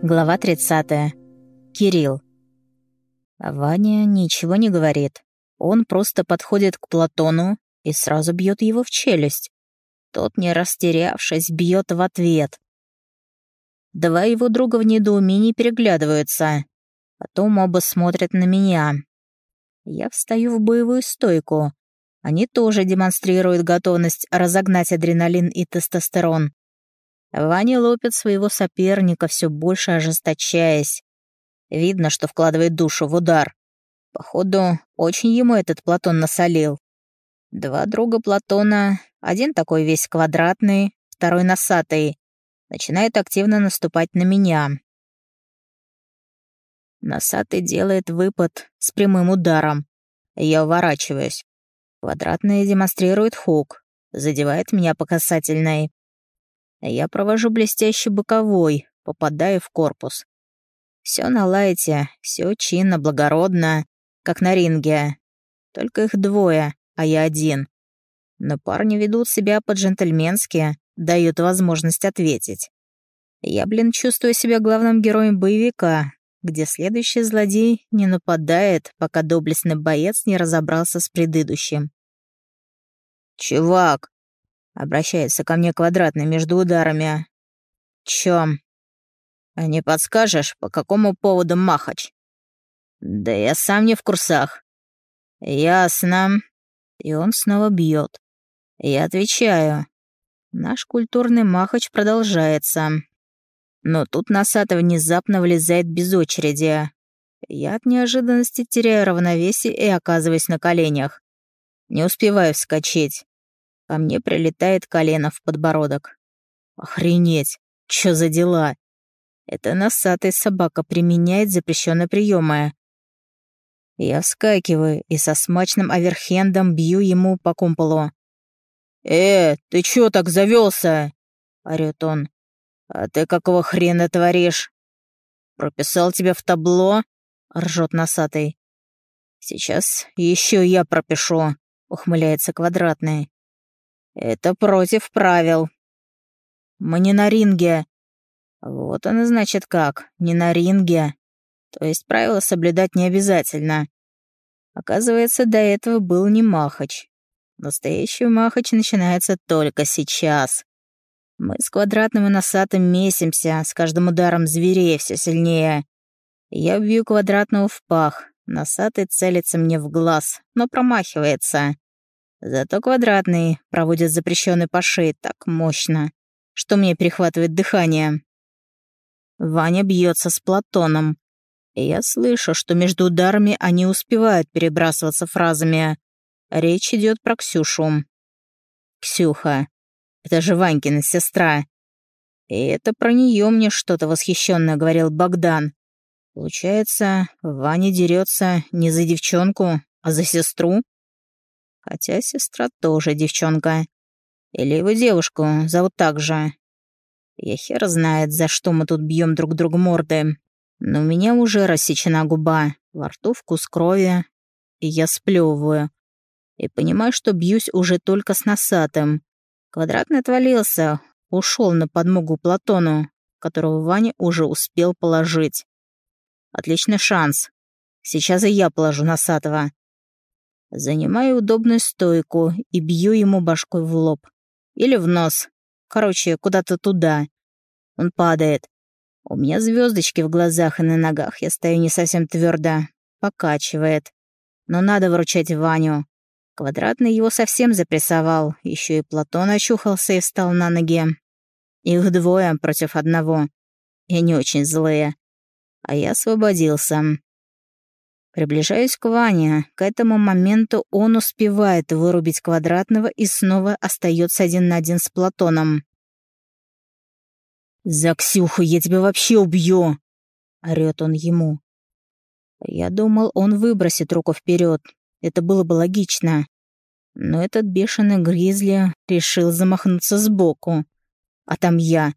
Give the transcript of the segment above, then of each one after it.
Глава 30. Кирилл. Ваня ничего не говорит. Он просто подходит к Платону и сразу бьет его в челюсть. Тот, не растерявшись, бьет в ответ. Два его друга в недоумении переглядываются. Потом оба смотрят на меня. Я встаю в боевую стойку. Они тоже демонстрируют готовность разогнать адреналин и тестостерон. Ваня лопит своего соперника, все больше ожесточаясь. Видно, что вкладывает душу в удар. Походу, очень ему этот Платон насолил. Два друга Платона, один такой весь квадратный, второй носатый, начинает активно наступать на меня. Носатый делает выпад с прямым ударом. Я уворачиваюсь. Квадратный демонстрирует хук, задевает меня по касательной. Я провожу блестящий боковой, попадаю в корпус. Все на лайте, все чинно, благородно, как на ринге. Только их двое, а я один. Но парни ведут себя по-джентльменски, дают возможность ответить. Я, блин, чувствую себя главным героем боевика, где следующий злодей не нападает, пока доблестный боец не разобрался с предыдущим. «Чувак, Обращается ко мне квадратный между ударами. Чё? А не подскажешь, по какому поводу махач? Да я сам не в курсах. Ясно. И он снова бьет. Я отвечаю. Наш культурный махач продолжается. Но тут Носатый внезапно влезает без очереди. Я от неожиданности теряю равновесие и оказываюсь на коленях. Не успеваю вскочить. По мне прилетает колено в подбородок. Охренеть, чё за дела? Это носатая собака применяет запрещенные приемы. Я вскакиваю и со смачным оверхендом бью ему по кумполу. «Э, ты чё так завелся? орёт он. «А ты какого хрена творишь? Прописал тебя в табло?» — ржет носатый. «Сейчас еще я пропишу», — ухмыляется квадратный. Это против правил. Мы не на ринге. Вот оно значит как, не на ринге. То есть правила соблюдать не обязательно. Оказывается, до этого был не Махач. Настоящий Махач начинается только сейчас. Мы с квадратным и носатым месимся, с каждым ударом зверей все сильнее. Я бью квадратного в пах, носатый целится мне в глаз, но промахивается. Зато квадратный проводит запрещенный по шее так мощно, что мне перехватывает дыхание. Ваня бьется с Платоном. Я слышу, что между ударами они успевают перебрасываться фразами. Речь идет про Ксюшу. Ксюха. Это же Ванькина сестра. И это про нее мне что-то восхищенное говорил Богдан. Получается, Ваня дерется не за девчонку, а за сестру? Хотя сестра тоже девчонка. Или его девушку зовут так же. Я хер знает, за что мы тут бьем друг другу морды. Но у меня уже рассечена губа, во рту вкус крови, и я сплевываю. И понимаю, что бьюсь уже только с носатым. Квадратный отвалился, ушел на подмогу Платону, которого Ваня уже успел положить. Отличный шанс. Сейчас и я положу носатого. Занимаю удобную стойку и бью ему башкой в лоб. Или в нос. Короче, куда-то туда. Он падает. У меня звездочки в глазах и на ногах. Я стою не совсем твердо. Покачивает. Но надо выручать Ваню. Квадратный его совсем запрессовал. Еще и Платон очухался и встал на ноги. Их двое против одного. И они очень злые. А я освободился. Приближаюсь к Ване. К этому моменту он успевает вырубить квадратного и снова остается один на один с Платоном. «За Ксюху я тебя вообще убью!» — орёт он ему. Я думал, он выбросит руку вперед. Это было бы логично. Но этот бешеный гризли решил замахнуться сбоку. А там я.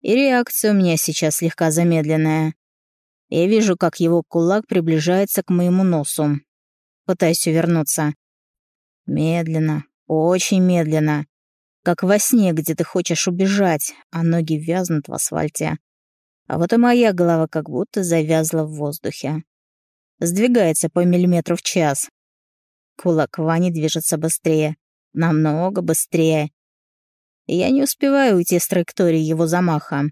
И реакция у меня сейчас слегка замедленная. Я вижу, как его кулак приближается к моему носу. Пытаюсь увернуться. Медленно, очень медленно. Как во сне, где ты хочешь убежать, а ноги вязнут в асфальте. А вот и моя голова как будто завязла в воздухе. Сдвигается по миллиметру в час. Кулак Вани движется быстрее. Намного быстрее. Я не успеваю уйти с траектории его замаха.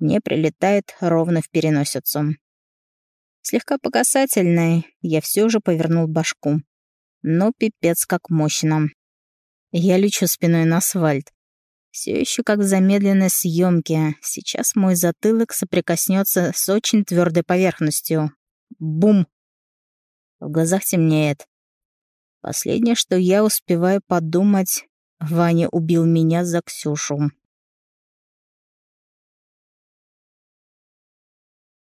Мне прилетает ровно в переносицу. Слегка по касательной я все же повернул башку. Но пипец как мощно. Я лечу спиной на асфальт. Все еще как в замедленной съемке. Сейчас мой затылок соприкоснется с очень твердой поверхностью. Бум! В глазах темнеет. Последнее, что я успеваю подумать, Ваня убил меня за Ксюшу.